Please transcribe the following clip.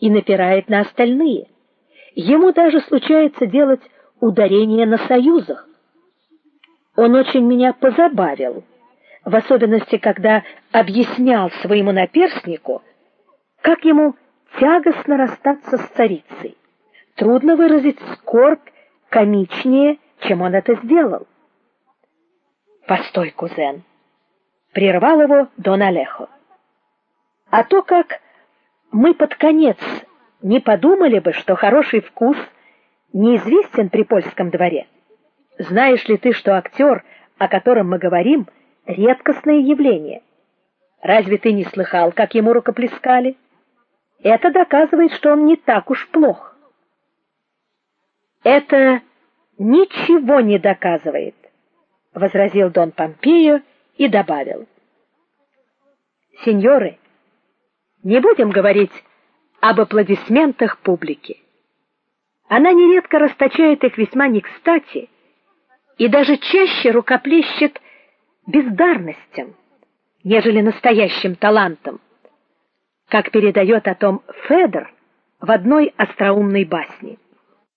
и напирает на остальные. Ему даже случается делать ударение на союзах. Он очень меня позабавил, в особенности, когда объяснял своему наперснику, как ему тягостно расстаться с царицей. Трудно выразить скорбь комичнее, чем он это сделал. Постой, кузен, прервал его Дон Алехо. А то как мы под конец не подумали бы, что хороший вкус неизвестен при польском дворе. Знаешь ли ты, что актер, о котором мы говорим, редкостное явление? Разве ты не слыхал, как ему рукоплескали? Это доказывает, что он не так уж плох. Это ничего не доказывает, возразил Дон Помпео и добавил: Сеньоры, не будем говорить об аплодисментах публики. Она нередко расточает их весьма не кстати и даже чаще рукоплещет бездарностям, нежели настоящим талантам, как передает о том Федор в одной остроумной басне.